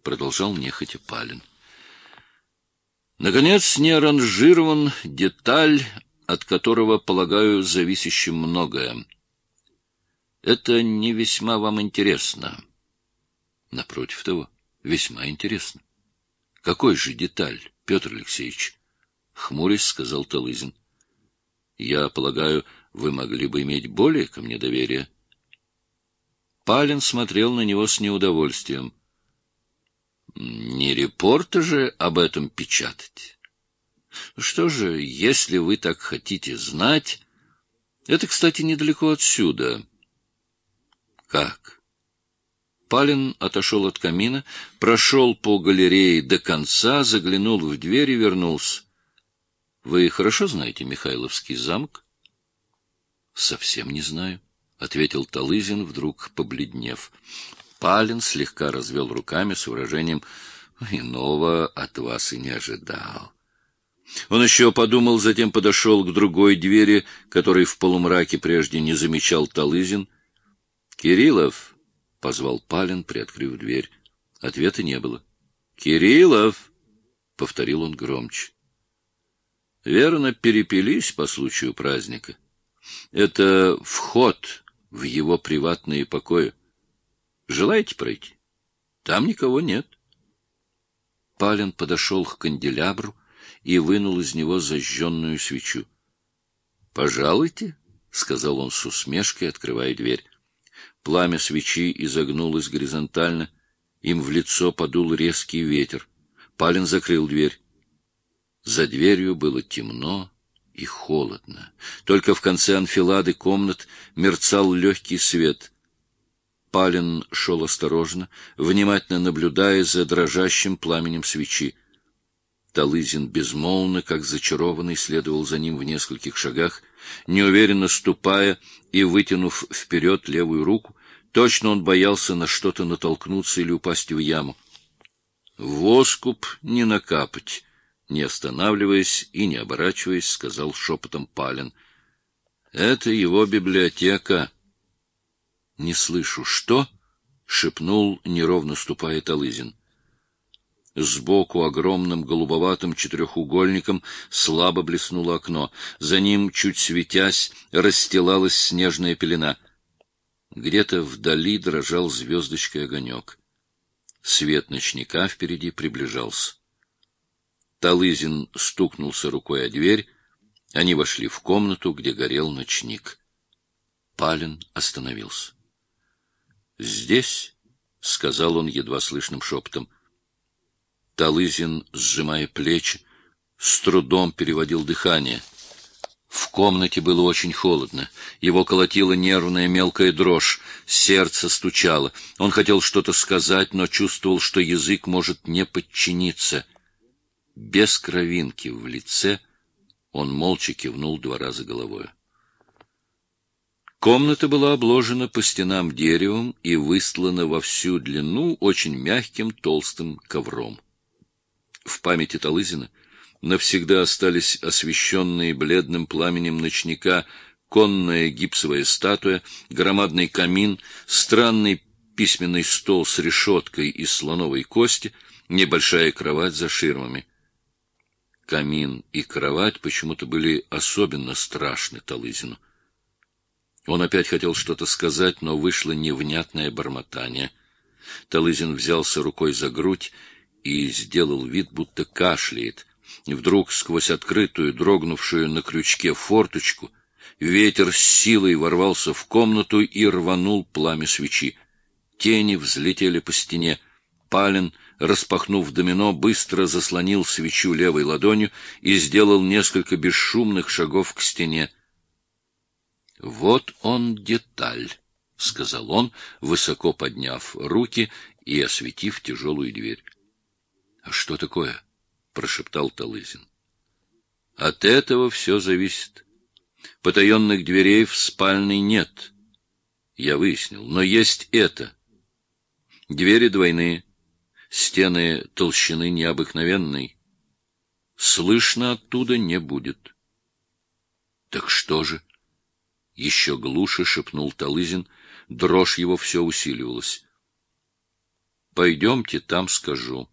— продолжал нехотя Палин. Наконец, не аранжирован деталь, от которого, полагаю, зависящим многое. Это не весьма вам интересно. Напротив того, весьма интересно. Какой же деталь, Петр Алексеевич? Хмурясь, сказал Талызин. Я полагаю, вы могли бы иметь более ко мне доверие. Палин смотрел на него с неудовольствием. Не репорта же об этом печатать. Что же, если вы так хотите знать... Это, кстати, недалеко отсюда. Как? Палин отошел от камина, прошел по галерее до конца, заглянул в дверь и вернулся. Вы хорошо знаете Михайловский замок? Совсем не знаю, ответил Талызин, вдруг побледнев. Палин слегка развел руками с выражением «Иного от вас и не ожидал». Он еще подумал, затем подошел к другой двери, которой в полумраке прежде не замечал Талызин. «Кириллов!» — позвал Палин, приоткрыв дверь. Ответа не было. «Кириллов!» — повторил он громче. Верно, перепились по случаю праздника. Это вход в его приватные покои. Желаете пройти? Там никого нет. Палин подошел к канделябру и вынул из него зажженную свечу. — Пожалуйте, — сказал он с усмешкой, открывая дверь. Пламя свечи изогнулось горизонтально, им в лицо подул резкий ветер. Палин закрыл дверь. За дверью было темно и холодно. Только в конце анфилады комнат мерцал легкий свет. Палин шел осторожно, внимательно наблюдая за дрожащим пламенем свечи. Талызин безмолвно, как зачарованный, следовал за ним в нескольких шагах, неуверенно ступая и вытянув вперед левую руку, точно он боялся на что-то натолкнуться или упасть в яму. «Воскуп не накапать», — не останавливаясь и не оборачиваясь, сказал шепотом Палин. «Это его библиотека». «Не слышу, что?» — шепнул, неровно ступая Талызин. Сбоку огромным голубоватым четырехугольником слабо блеснуло окно. За ним, чуть светясь, расстилалась снежная пелена. Где-то вдали дрожал звездочкой огонек. Свет ночника впереди приближался. Талызин стукнулся рукой о дверь. Они вошли в комнату, где горел ночник. Палин остановился. «Здесь», — сказал он едва слышным шепотом, — Талызин, сжимая плечи, с трудом переводил дыхание. В комнате было очень холодно. Его колотила нервная мелкая дрожь, сердце стучало. Он хотел что-то сказать, но чувствовал, что язык может не подчиниться. Без кровинки в лице он молча кивнул два раза головой. Комната была обложена по стенам деревом и выстлана во всю длину очень мягким толстым ковром. В памяти Талызина навсегда остались освещенные бледным пламенем ночника конная гипсовая статуя, громадный камин, странный письменный стол с решеткой из слоновой кости, небольшая кровать за ширмами. Камин и кровать почему-то были особенно страшны Талызину. Он опять хотел что-то сказать, но вышло невнятное бормотание. Талызин взялся рукой за грудь и сделал вид, будто кашляет. И вдруг сквозь открытую, дрогнувшую на крючке форточку, ветер с силой ворвался в комнату и рванул пламя свечи. Тени взлетели по стене. Палин, распахнув домино, быстро заслонил свечу левой ладонью и сделал несколько бесшумных шагов к стене. Вот он деталь, — сказал он, высоко подняв руки и осветив тяжелую дверь. — А что такое? — прошептал Талызин. — От этого все зависит. Потаенных дверей в спальной нет. Я выяснил, но есть это. Двери двойные, стены толщины необыкновенной. Слышно оттуда не будет. — Так что же? — еще глуше шепнул Талызин, дрожь его все усиливалась. Пойдемте, там скажу.